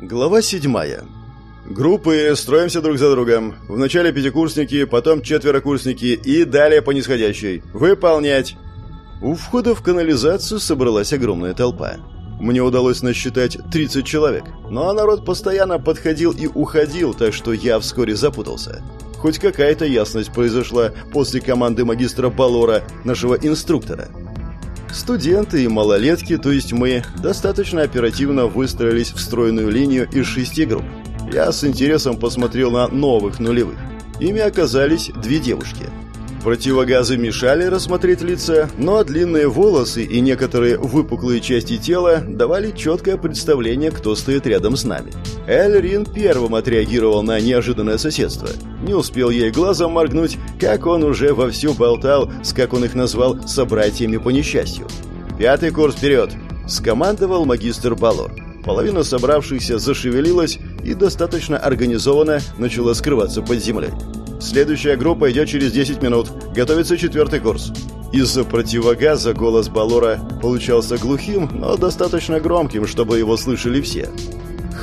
Глава седьмая. Группы строимся друг за другом. Вначале пятикурсники, потом четверокурсники и далее по нисходящей. Выполнять. У входа в канализацию собралась огромная толпа. Мне удалось насчитать 30 человек, но народ постоянно подходил и уходил, так что я вскоре запутался. Хоть какая-то ясность произошла после команды магистра Балора, нашего инструктора. Студенты и малолетки, то есть мы, достаточно оперативно выстроились в стройную линию из шести групп. Я с интересом посмотрел на новых нулевых. Ими оказались две девушки. Противогазы мешали рассмотреть лица, но длинные волосы и некоторые выпуклые части тела давали четкое представление, кто стоит рядом с нами. Эльрин первым отреагировал на неожиданное соседство. Не успел ей глазом моргнуть, как он уже вовсю болтал с, как он их назвал, собратьями по несчастью. «Пятый курс вперед!» – скомандовал магистр Балор. Половина собравшихся зашевелилась и достаточно организованно начала скрываться под землей. Следующая группа идет через 10 минут. Готовится четвертый курс. Из-за противогаза голос Балора получался глухим, но достаточно громким, чтобы его слышали все.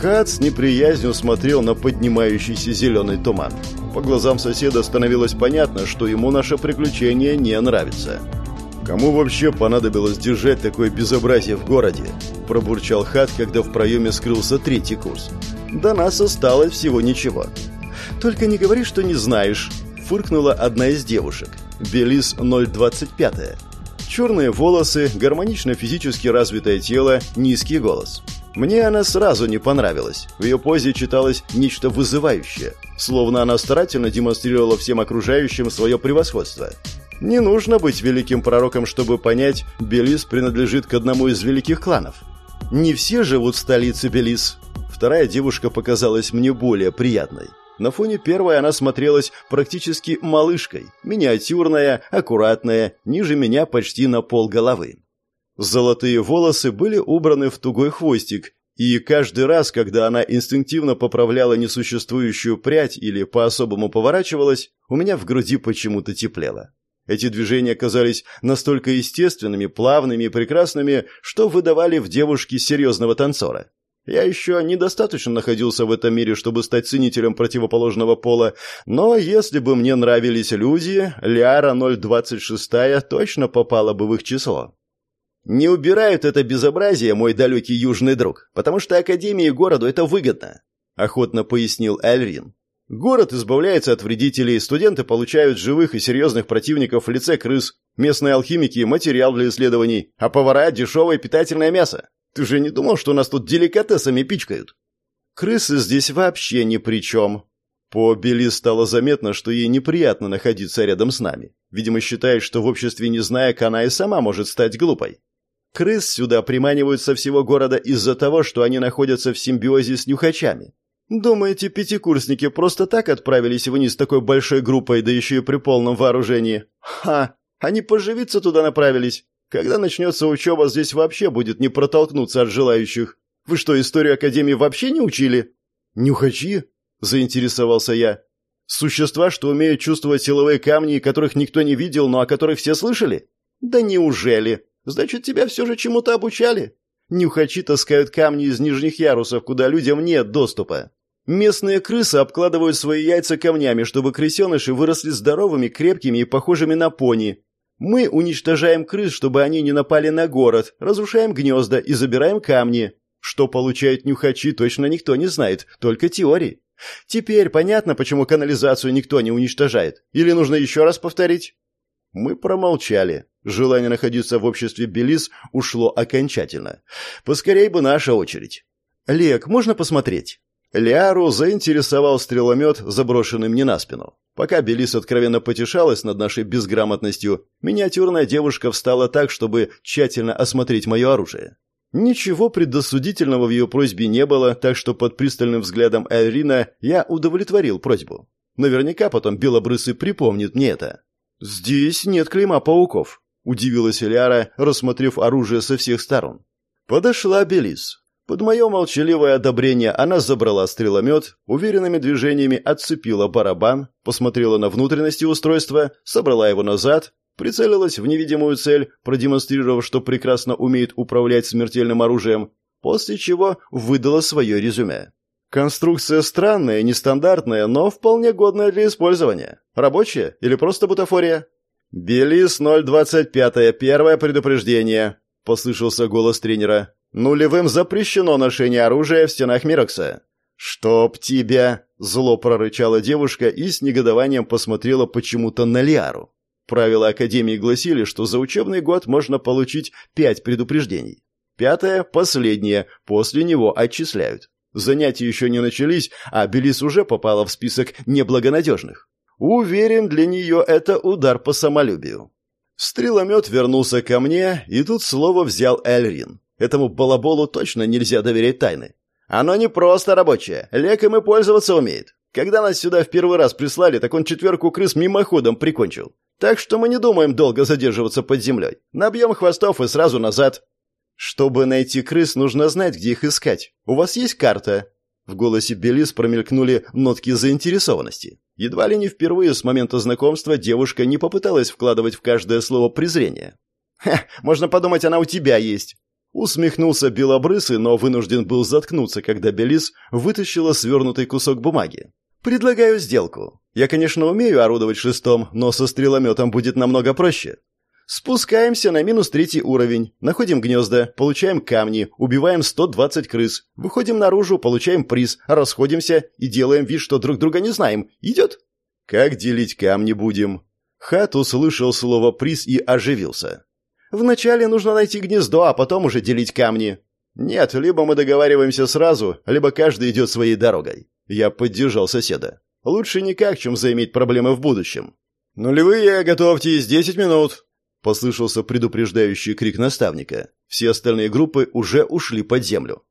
Хат с неприязнью смотрел на поднимающийся зеленый туман. По глазам соседа становилось понятно, что ему наше приключение не нравится. «Кому вообще понадобилось держать такое безобразие в городе?» – пробурчал Хат, когда в проеме скрылся третий курс. «До нас осталось всего ничего. «Только не говори, что не знаешь», — фыркнула одна из девушек. Белис 025. Черные волосы, гармонично физически развитое тело, низкий голос. Мне она сразу не понравилась. В ее позе читалось нечто вызывающее, словно она старательно демонстрировала всем окружающим свое превосходство. Не нужно быть великим пророком, чтобы понять, Белис принадлежит к одному из великих кланов. Не все живут в столице Белис. Вторая девушка показалась мне более приятной. На фоне первой она смотрелась практически малышкой, миниатюрная, аккуратная, ниже меня почти на пол головы. Золотые волосы были убраны в тугой хвостик, и каждый раз, когда она инстинктивно поправляла несуществующую прядь или по-особому поворачивалась, у меня в груди почему-то теплело. Эти движения казались настолько естественными, плавными и прекрасными, что выдавали в девушке серьезного танцора. Я еще недостаточно находился в этом мире, чтобы стать ценителем противоположного пола, но если бы мне нравились люди, Лиара 026 точно попала бы в их число. Не убирают это безобразие, мой далекий южный друг, потому что Академии и городу это выгодно, охотно пояснил Эльрин. Город избавляется от вредителей, студенты получают живых и серьезных противников в лице крыс, местные алхимики – материал для исследований, а повара – дешевое питательное мясо. Ты же не думал, что нас тут деликатесами пичкают? Крысы здесь вообще ни при чем. По Бели стало заметно, что ей неприятно находиться рядом с нами. Видимо, считает, что в обществе не зная, она и сама может стать глупой. Крыс сюда приманивают со всего города из-за того, что они находятся в симбиозе с нюхачами. Думаете, пятикурсники просто так отправились вниз такой большой группой, да еще и при полном вооружении? Ха! Они поживиться туда направились. Когда начнется учеба, здесь вообще будет не протолкнуться от желающих. Вы что, историю Академии вообще не учили?» «Нюхачи?» – заинтересовался я. «Существа, что умеют чувствовать силовые камни, которых никто не видел, но о которых все слышали?» «Да неужели? Значит, тебя все же чему-то обучали?» Нюхачи таскают камни из нижних ярусов, куда людям нет доступа. Местные крысы обкладывают свои яйца камнями, чтобы крысеныши выросли здоровыми, крепкими и похожими на пони. Мы уничтожаем крыс, чтобы они не напали на город, разрушаем гнезда и забираем камни. Что получают нюхачи, точно никто не знает, только теории. Теперь понятно, почему канализацию никто не уничтожает. Или нужно еще раз повторить? Мы промолчали. Желание находиться в обществе Белиз ушло окончательно. Поскорей бы наша очередь. «Лек, можно посмотреть?» Лиару заинтересовал стреломет, заброшенный мне на спину. Пока Белис откровенно потешалась над нашей безграмотностью, миниатюрная девушка встала так, чтобы тщательно осмотреть мое оружие. Ничего предосудительного в ее просьбе не было, так что под пристальным взглядом Айрина я удовлетворил просьбу. Наверняка потом Белобрысый припомнит мне это. «Здесь нет клейма пауков», — удивилась Элиара, рассмотрев оружие со всех сторон. Подошла Белис. Под мое молчаливое одобрение она забрала стреломет, уверенными движениями отцепила барабан, посмотрела на внутренности устройства, собрала его назад, прицелилась в невидимую цель, продемонстрировав, что прекрасно умеет управлять смертельным оружием, после чего выдала свое резюме. Конструкция странная, нестандартная, но вполне годная для использования. Рабочая или просто бутафория? «Белис 025, первое предупреждение», — послышался голос тренера. «Нулевым запрещено ношение оружия в стенах Мирокса». «Чтоб тебя!» — зло прорычала девушка и с негодованием посмотрела почему-то на Лиару. Правила Академии гласили, что за учебный год можно получить пять предупреждений. Пятое, последнее, после него отчисляют. Занятия еще не начались, а Белис уже попала в список неблагонадежных. Уверен, для нее это удар по самолюбию. Стреломет вернулся ко мне, и тут слово взял Эльрин. Этому балаболу точно нельзя доверять тайны. Оно не просто рабочее, леком и пользоваться умеет. Когда нас сюда в первый раз прислали, так он четверку крыс мимоходом прикончил. Так что мы не думаем долго задерживаться под землей. Набьем хвостов и сразу назад. Чтобы найти крыс, нужно знать, где их искать. У вас есть карта?» В голосе Белис промелькнули нотки заинтересованности. Едва ли не впервые с момента знакомства девушка не попыталась вкладывать в каждое слово презрение. «Ха, можно подумать, она у тебя есть!» Усмехнулся белобрысый, но вынужден был заткнуться, когда Белис вытащила свернутый кусок бумаги. «Предлагаю сделку. Я, конечно, умею орудовать шестом, но со стрелометом будет намного проще. Спускаемся на минус третий уровень, находим гнезда, получаем камни, убиваем 120 крыс, выходим наружу, получаем приз, расходимся и делаем вид, что друг друга не знаем. Идет? Как делить камни будем? Хат услышал слово «приз» и оживился. Вначале нужно найти гнездо, а потом уже делить камни. Нет, либо мы договариваемся сразу, либо каждый идет своей дорогой. Я поддержал соседа. Лучше никак, чем заиметь проблемы в будущем. Нулевые, готовьтесь, 10 минут. Послышался предупреждающий крик наставника. Все остальные группы уже ушли под землю.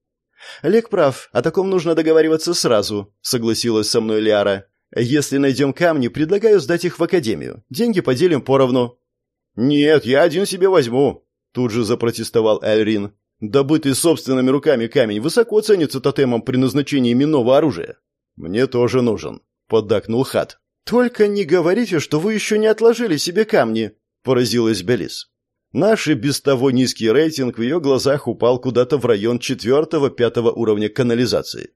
«Олег прав, о таком нужно договариваться сразу», — согласилась со мной Лиара. «Если найдем камни, предлагаю сдать их в академию. Деньги поделим поровну». «Нет, я один себе возьму», — тут же запротестовал Эльрин. «Добытый собственными руками камень высоко ценится тотемом при назначении именного оружия». «Мне тоже нужен», — поддакнул Хат. «Только не говорите, что вы еще не отложили себе камни», – поразилась Белис. Наш и без того низкий рейтинг в ее глазах упал куда-то в район четвертого-пятого уровня канализации.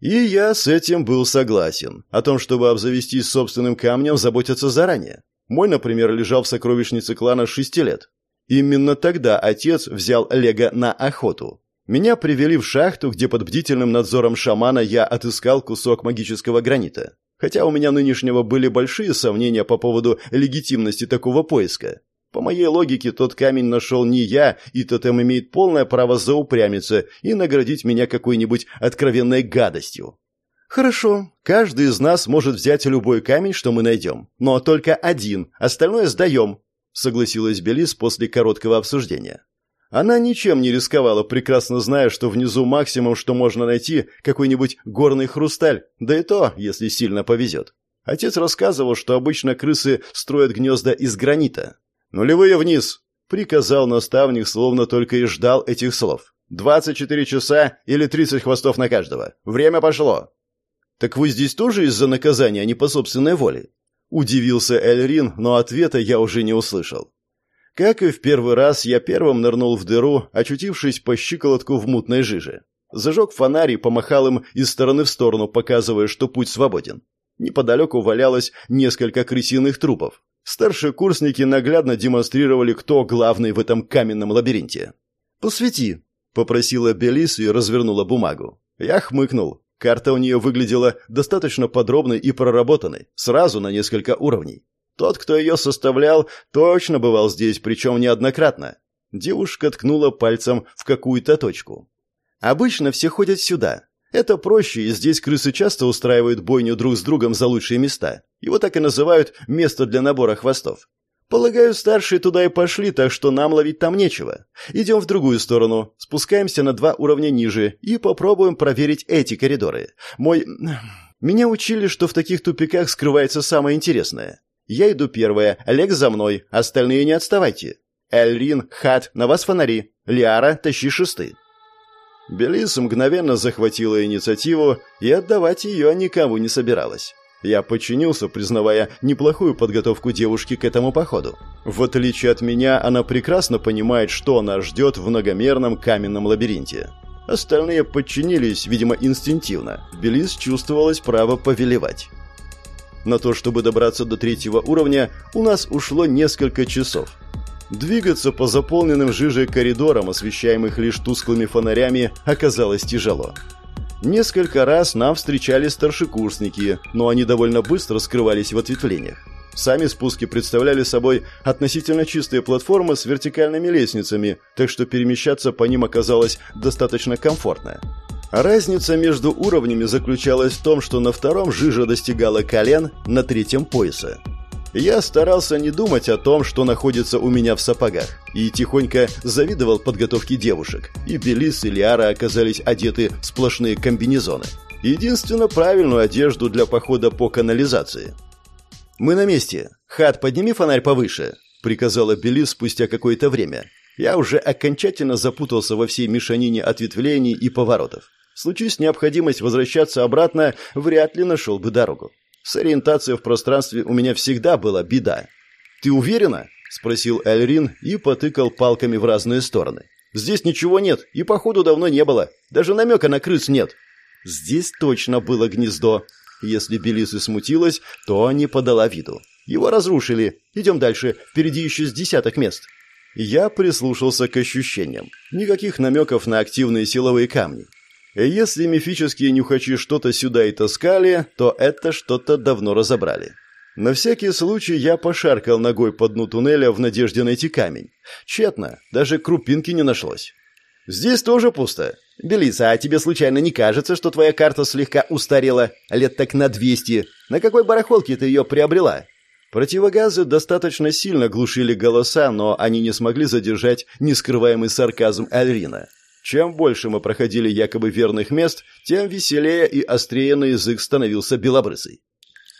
И я с этим был согласен. О том, чтобы обзавестись собственным камнем, заботиться заранее. Мой, например, лежал в сокровищнице клана шести лет. Именно тогда отец взял Лего на охоту. Меня привели в шахту, где под бдительным надзором шамана я отыскал кусок магического гранита. Хотя у меня нынешнего были большие сомнения по поводу легитимности такого поиска. По моей логике, тот камень нашел не я, и тотем имеет полное право заупрямиться и наградить меня какой-нибудь откровенной гадостью. «Хорошо, каждый из нас может взять любой камень, что мы найдем, но только один, остальное сдаем», — согласилась Белис после короткого обсуждения. Она ничем не рисковала, прекрасно зная, что внизу максимум, что можно найти, какой-нибудь горный хрусталь, да и то, если сильно повезет. Отец рассказывал, что обычно крысы строят гнезда из гранита. «Нулевые вниз!» — приказал наставник, словно только и ждал этих слов. «Двадцать четыре часа или тридцать хвостов на каждого. Время пошло!» «Так вы здесь тоже из-за наказания, а не по собственной воле?» Удивился Эльрин, но ответа я уже не услышал. Как и в первый раз, я первым нырнул в дыру, очутившись по щиколотку в мутной жиже. Зажег фонарь и помахал им из стороны в сторону, показывая, что путь свободен. Неподалеку валялось несколько крысиных трупов. Старшие курсники наглядно демонстрировали, кто главный в этом каменном лабиринте. «Посвети», — попросила Белис и развернула бумагу. Я хмыкнул. Карта у нее выглядела достаточно подробной и проработанной, сразу на несколько уровней. Тот, кто ее составлял, точно бывал здесь, причем неоднократно. Девушка ткнула пальцем в какую-то точку. Обычно все ходят сюда. Это проще, и здесь крысы часто устраивают бойню друг с другом за лучшие места. Его так и называют «место для набора хвостов». Полагаю, старшие туда и пошли, так что нам ловить там нечего. Идем в другую сторону, спускаемся на два уровня ниже и попробуем проверить эти коридоры. Мой... Меня учили, что в таких тупиках скрывается самое интересное. Я иду первая, Олег за мной, остальные не отставайте. Эльрин, Хат, на вас фонари. Лиара, тащи шесты. Белис мгновенно захватила инициативу, и отдавать ее никому не собиралась. Я подчинился, признавая неплохую подготовку девушки к этому походу. В отличие от меня, она прекрасно понимает, что нас ждет в многомерном каменном лабиринте. Остальные подчинились, видимо, инстинктивно. В Белиз чувствовалось право повелевать. На то, чтобы добраться до третьего уровня, у нас ушло несколько часов. Двигаться по заполненным жижей коридорам, освещаемых лишь тусклыми фонарями, оказалось тяжело. Несколько раз нам встречали старшекурсники, но они довольно быстро скрывались в ответвлениях. Сами спуски представляли собой относительно чистые платформы с вертикальными лестницами, так что перемещаться по ним оказалось достаточно комфортно. Разница между уровнями заключалась в том, что на втором жижа достигала колен, на третьем – пояса. Я старался не думать о том, что находится у меня в сапогах, и тихонько завидовал подготовке девушек. И Белис, и Лиара оказались одеты в сплошные комбинезоны. Единственно правильную одежду для похода по канализации. «Мы на месте. Хат, подними фонарь повыше», — приказала Белис спустя какое-то время. Я уже окончательно запутался во всей мешанине ответвлений и поворотов. Случись необходимость возвращаться обратно, вряд ли нашел бы дорогу. С ориентацией в пространстве у меня всегда была беда. «Ты уверена?» – спросил Эльрин и потыкал палками в разные стороны. «Здесь ничего нет, и походу давно не было. Даже намека на крыс нет». Здесь точно было гнездо. Если Белиса смутилась, то не подала виду. Его разрушили. Идем дальше, впереди еще с десяток мест. Я прислушался к ощущениям. Никаких намеков на активные силовые камни. Если мифические нюхачи что-то сюда и таскали, то это что-то давно разобрали. На всякий случай я пошаркал ногой по дну туннеля в надежде найти камень. Тщетно, даже крупинки не нашлось. Здесь тоже пусто. Белиса, а тебе случайно не кажется, что твоя карта слегка устарела? Лет так на 200. На какой барахолке ты ее приобрела? Противогазы достаточно сильно глушили голоса, но они не смогли задержать нескрываемый сарказм Альрина. Чем больше мы проходили якобы верных мест, тем веселее и острее на язык становился белобрысый.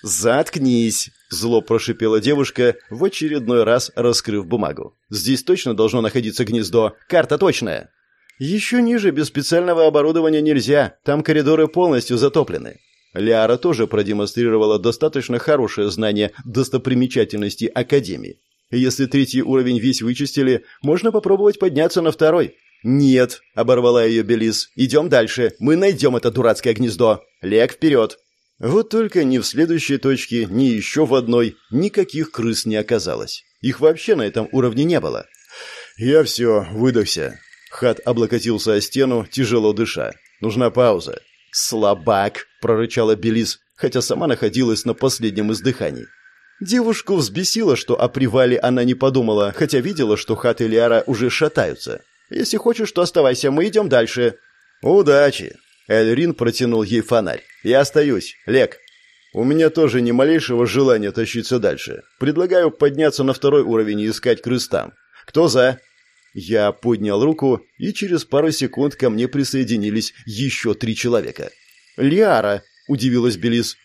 «Заткнись!» – зло прошипела девушка, в очередной раз раскрыв бумагу. «Здесь точно должно находиться гнездо. Карта точная!» «Еще ниже без специального оборудования нельзя. Там коридоры полностью затоплены». Лиара тоже продемонстрировала достаточно хорошее знание достопримечательностей Академии. Если третий уровень весь вычистили, можно попробовать подняться на второй. «Нет», — оборвала ее Белис, — «идем дальше. Мы найдем это дурацкое гнездо. Лег вперед». Вот только ни в следующей точке, ни еще в одной никаких крыс не оказалось. Их вообще на этом уровне не было. «Я все, выдохся». Хат облокотился о стену, тяжело дыша. «Нужна пауза». «Слабак!» — прорычала Белис, хотя сама находилась на последнем издыхании. Девушку взбесило, что о привале она не подумала, хотя видела, что Хат и Лиара уже шатаются. Если хочешь, то оставайся, мы идем дальше». «Удачи!» Эльрин протянул ей фонарь. «Я остаюсь. Лек». «У меня тоже ни малейшего желания тащиться дальше. Предлагаю подняться на второй уровень и искать крыс там. Кто за?» Я поднял руку, и через пару секунд ко мне присоединились еще три человека. «Лиара!» – удивилась Белис.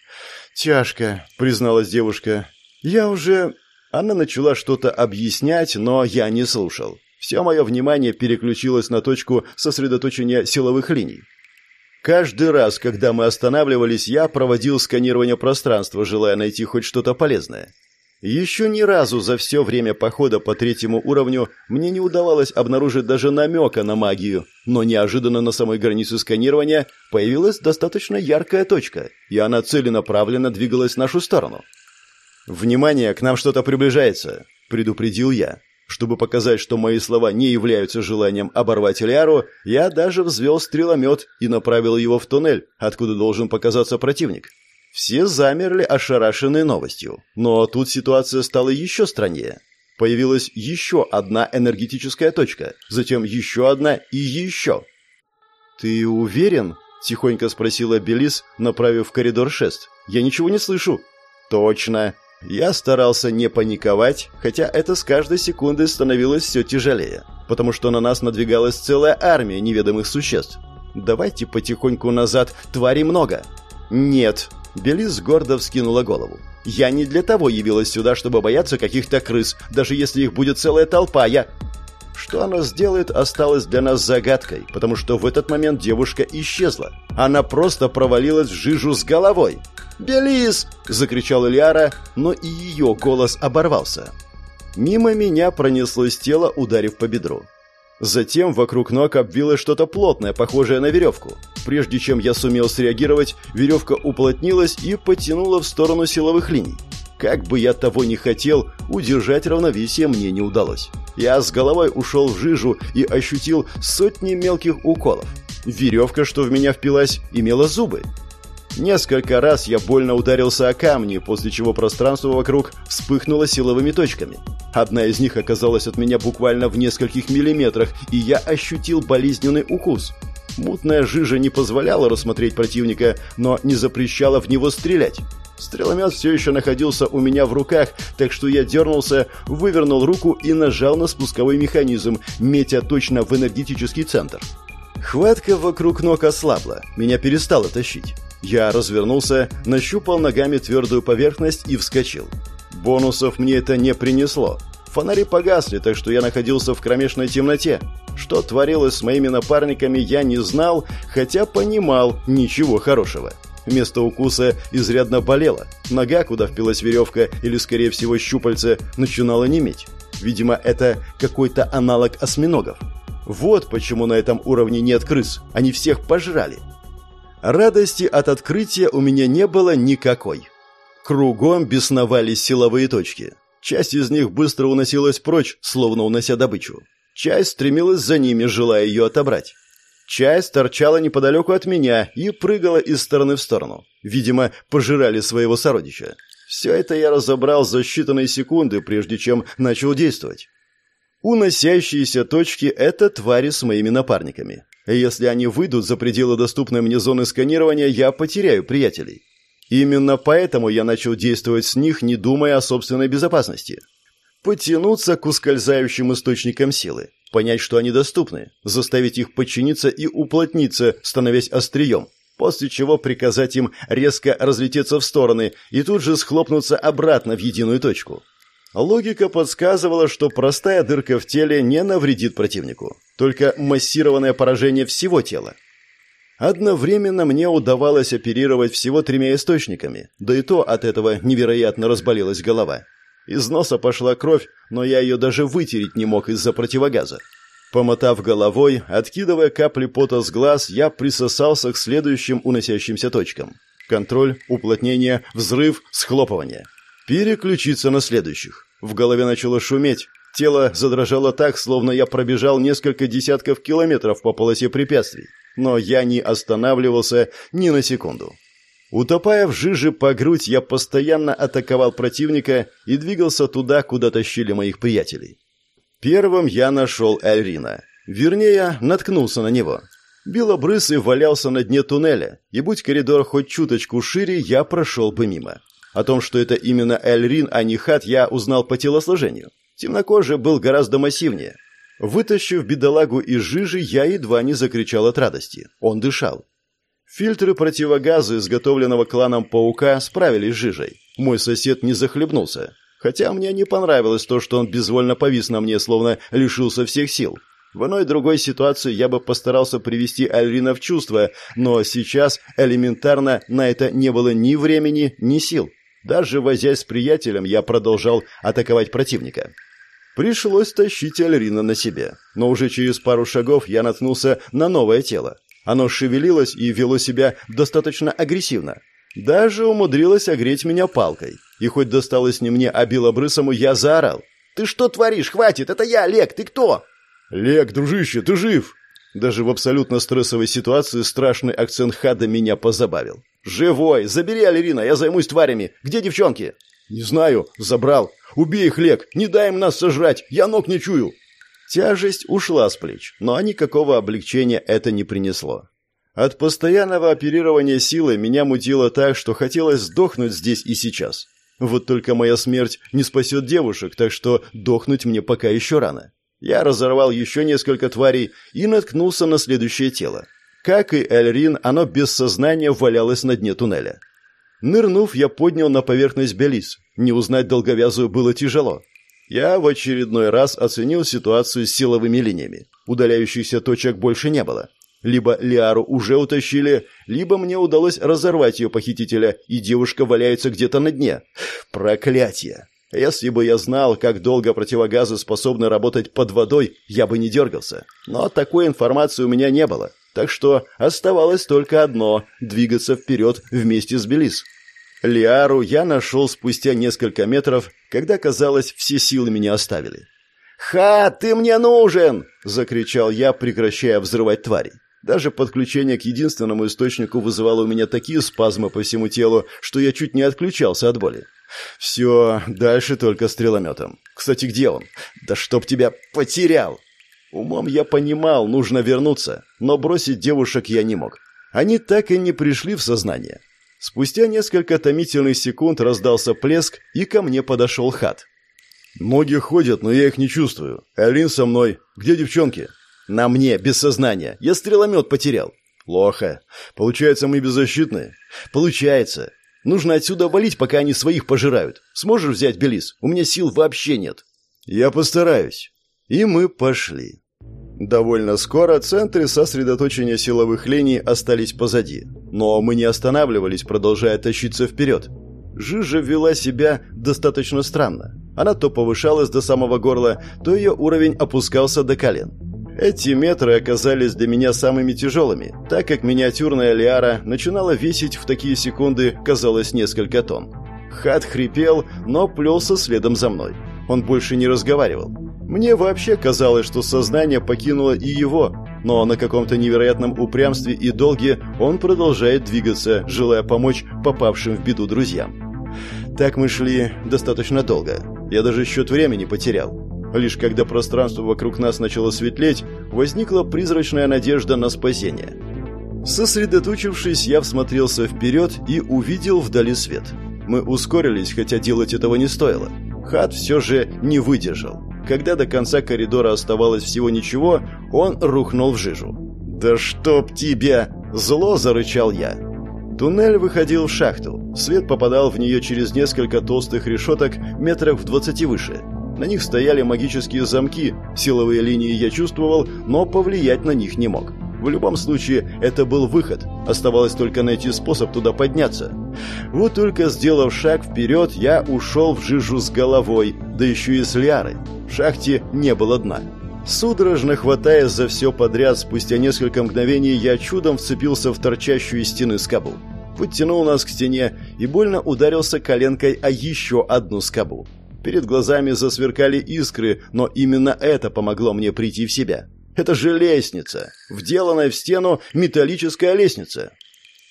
«Тяжко», – призналась девушка. «Я уже...» Она начала что-то объяснять, но я не слушал. Все мое внимание переключилось на точку сосредоточения силовых линий. Каждый раз, когда мы останавливались, я проводил сканирование пространства, желая найти хоть что-то полезное. Еще ни разу за все время похода по третьему уровню мне не удавалось обнаружить даже намека на магию, но неожиданно на самой границе сканирования появилась достаточно яркая точка, и она целенаправленно двигалась в нашу сторону. «Внимание, к нам что-то приближается», — предупредил я. Чтобы показать, что мои слова не являются желанием оборвать Лиару, я даже взвел стреломет и направил его в туннель, откуда должен показаться противник. Все замерли, ошарашенные новостью. Но тут ситуация стала еще страннее. Появилась еще одна энергетическая точка, затем еще одна и еще. «Ты уверен?» – тихонько спросила Белис, направив в коридор шест. «Я ничего не слышу». «Точно. Я старался не паниковать, хотя это с каждой секундой становилось все тяжелее, потому что на нас надвигалась целая армия неведомых существ. Давайте потихоньку назад, твари много. Нет, Белис гордо вскинула голову. Я не для того явилась сюда, чтобы бояться каких-то крыс, даже если их будет целая толпа. Я что она сделает, осталось для нас загадкой, потому что в этот момент девушка исчезла. Она просто провалилась в жижу с головой. «Белис!» – закричала Лиара, но и ее голос оборвался. Мимо меня пронеслось тело, ударив по бедру. Затем вокруг ног обвилось что-то плотное, похожее на веревку. Прежде чем я сумел среагировать, веревка уплотнилась и потянула в сторону силовых линий. Как бы я того ни хотел, удержать равновесие мне не удалось. Я с головой ушел в жижу и ощутил сотни мелких уколов. Веревка, что в меня впилась, имела зубы. Несколько раз я больно ударился о камни, после чего пространство вокруг вспыхнуло силовыми точками. Одна из них оказалась от меня буквально в нескольких миллиметрах, и я ощутил болезненный укус. Мутная жижа не позволяла рассмотреть противника, но не запрещала в него стрелять. Стреломет все еще находился у меня в руках, так что я дернулся, вывернул руку и нажал на спусковой механизм, метя точно в энергетический центр. Хватка вокруг ног ослабла, меня перестало тащить. Я развернулся, нащупал ногами твердую поверхность и вскочил. Бонусов мне это не принесло. Фонари погасли, так что я находился в кромешной темноте. Что творилось с моими напарниками, я не знал, хотя понимал ничего хорошего. Место укуса изрядно болело. Нога, куда впилась веревка, или, скорее всего, щупальце, начинала неметь. Видимо, это какой-то аналог осьминогов. Вот почему на этом уровне нет крыс. Они всех пожрали. Радости от открытия у меня не было никакой. Кругом бесновались силовые точки. Часть из них быстро уносилась прочь, словно унося добычу. Часть стремилась за ними, желая ее отобрать. Часть торчала неподалеку от меня и прыгала из стороны в сторону. Видимо, пожирали своего сородича. Все это я разобрал за считанные секунды, прежде чем начал действовать. Уносящиеся точки — это твари с моими напарниками. Если они выйдут за пределы доступной мне зоны сканирования, я потеряю приятелей. Именно поэтому я начал действовать с них, не думая о собственной безопасности. Потянуться к ускользающим источникам силы понять, что они доступны, заставить их подчиниться и уплотниться, становясь острием, после чего приказать им резко разлететься в стороны и тут же схлопнуться обратно в единую точку. Логика подсказывала, что простая дырка в теле не навредит противнику, только массированное поражение всего тела. Одновременно мне удавалось оперировать всего тремя источниками, да и то от этого невероятно разболелась голова. Из носа пошла кровь, но я ее даже вытереть не мог из-за противогаза. Помотав головой, откидывая капли пота с глаз, я присосался к следующим уносящимся точкам. Контроль, уплотнение, взрыв, схлопывание. Переключиться на следующих. В голове начало шуметь. Тело задрожало так, словно я пробежал несколько десятков километров по полосе препятствий. Но я не останавливался ни на секунду. Утопая в жиже по грудь, я постоянно атаковал противника и двигался туда, куда тащили моих приятелей. Первым я нашел Эльрина. Вернее, наткнулся на него. Белобрысый валялся на дне туннеля, и будь коридор хоть чуточку шире, я прошел бы мимо. О том, что это именно Эльрин, а не Хат, я узнал по телосложению. Темнокожий был гораздо массивнее. Вытащив бедолагу из жижи, я едва не закричал от радости. Он дышал. Фильтры противогаза, изготовленного кланом Паука, справились с жижей. Мой сосед не захлебнулся. Хотя мне не понравилось то, что он безвольно повис на мне, словно лишился всех сил. В иной другой ситуации я бы постарался привести Альрина в чувство, но сейчас элементарно на это не было ни времени, ни сил. Даже возясь с приятелем, я продолжал атаковать противника. Пришлось тащить Альрина на себе. Но уже через пару шагов я наткнулся на новое тело. Оно шевелилось и вело себя достаточно агрессивно. Даже умудрилось огреть меня палкой. И хоть досталось не мне, а белобрысому, я заорал. «Ты что творишь? Хватит! Это я, Лек! Ты кто?» «Лек, дружище, ты жив!» Даже в абсолютно стрессовой ситуации страшный акцент Хада меня позабавил. «Живой! Забери Алирина, я займусь тварями! Где девчонки?» «Не знаю. Забрал. Убей их, Лек! Не дай им нас сожрать! Я ног не чую!» Тяжесть ушла с плеч, но никакого облегчения это не принесло. От постоянного оперирования силой меня мутило так, что хотелось сдохнуть здесь и сейчас. Вот только моя смерть не спасет девушек, так что дохнуть мне пока еще рано. Я разорвал еще несколько тварей и наткнулся на следующее тело. Как и Эльрин, оно без сознания валялось на дне туннеля. Нырнув, я поднял на поверхность Белис. Не узнать долговязую было тяжело. Я в очередной раз оценил ситуацию с силовыми линиями. Удаляющихся точек больше не было. Либо Лиару уже утащили, либо мне удалось разорвать ее похитителя, и девушка валяется где-то на дне. Проклятие! Если бы я знал, как долго противогазы способны работать под водой, я бы не дергался. Но такой информации у меня не было. Так что оставалось только одно – двигаться вперед вместе с Белис. Лиару я нашел спустя несколько метров, когда, казалось, все силы меня оставили. «Ха, ты мне нужен!» – закричал я, прекращая взрывать тварей. Даже подключение к единственному источнику вызывало у меня такие спазмы по всему телу, что я чуть не отключался от боли. Все, дальше только стрелометом. Кстати, где он? Да чтоб тебя потерял! Умом я понимал, нужно вернуться, но бросить девушек я не мог. Они так и не пришли в сознание. Спустя несколько томительных секунд раздался плеск, и ко мне подошел Хат. «Ноги ходят, но я их не чувствую. Алин со мной. Где девчонки?» «На мне, без сознания. Я стреломет потерял». «Плохо. Получается, мы беззащитны?» «Получается. Нужно отсюда валить, пока они своих пожирают. Сможешь взять Белис? У меня сил вообще нет». «Я постараюсь». И мы пошли. Довольно скоро центры сосредоточения силовых линий остались позади. Но мы не останавливались, продолжая тащиться вперед. Жижа вела себя достаточно странно. Она то повышалась до самого горла, то ее уровень опускался до колен. Эти метры оказались для меня самыми тяжелыми, так как миниатюрная Лиара начинала весить в такие секунды, казалось, несколько тонн. Хат хрипел, но плелся следом за мной. Он больше не разговаривал. Мне вообще казалось, что сознание покинуло и его, но на каком-то невероятном упрямстве и долге он продолжает двигаться, желая помочь попавшим в беду друзьям. Так мы шли достаточно долго. Я даже счет времени потерял. Лишь когда пространство вокруг нас начало светлеть, возникла призрачная надежда на спасение. Сосредоточившись, я всмотрелся вперед и увидел вдали свет. Мы ускорились, хотя делать этого не стоило. Хат все же не выдержал. Когда до конца коридора оставалось всего ничего, он рухнул в жижу. «Да чтоб тебя!» – зло зарычал я. Туннель выходил в шахту. Свет попадал в нее через несколько толстых решеток метров в двадцати выше. На них стояли магические замки, силовые линии я чувствовал, но повлиять на них не мог. В любом случае, это был выход. Оставалось только найти способ туда подняться. Вот только сделав шаг вперед, я ушел в жижу с головой, да еще и с лярой. Шахте не было дна. Судорожно хватаясь за все подряд, спустя несколько мгновений я чудом вцепился в торчащую из стены скобу. Подтянул нас к стене и больно ударился коленкой о еще одну скобу. Перед глазами засверкали искры, но именно это помогло мне прийти в себя. Это же лестница, вделанная в стену металлическая лестница.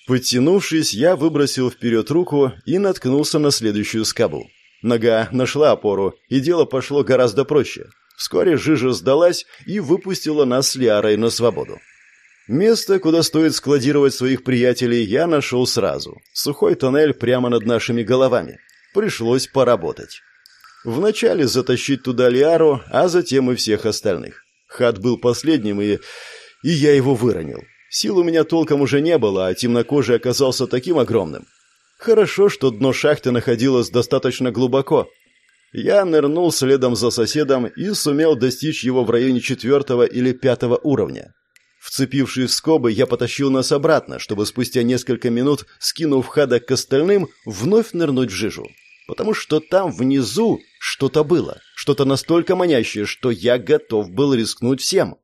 Подтянувшись, я выбросил вперед руку и наткнулся на следующую скобу. Нога нашла опору, и дело пошло гораздо проще. Вскоре жижа сдалась и выпустила нас с Лиарой на свободу. Место, куда стоит складировать своих приятелей, я нашел сразу. Сухой тоннель прямо над нашими головами. Пришлось поработать. Вначале затащить туда Лиару, а затем и всех остальных. Хат был последним, и... и я его выронил. Сил у меня толком уже не было, а темнокожий оказался таким огромным. Хорошо, что дно шахты находилось достаточно глубоко. Я нырнул следом за соседом и сумел достичь его в районе четвертого или пятого уровня. Вцепившись в скобы, я потащил нас обратно, чтобы спустя несколько минут, скинув Хада к остальным, вновь нырнуть в жижу. Потому что там внизу что-то было, что-то настолько манящее, что я готов был рискнуть всем.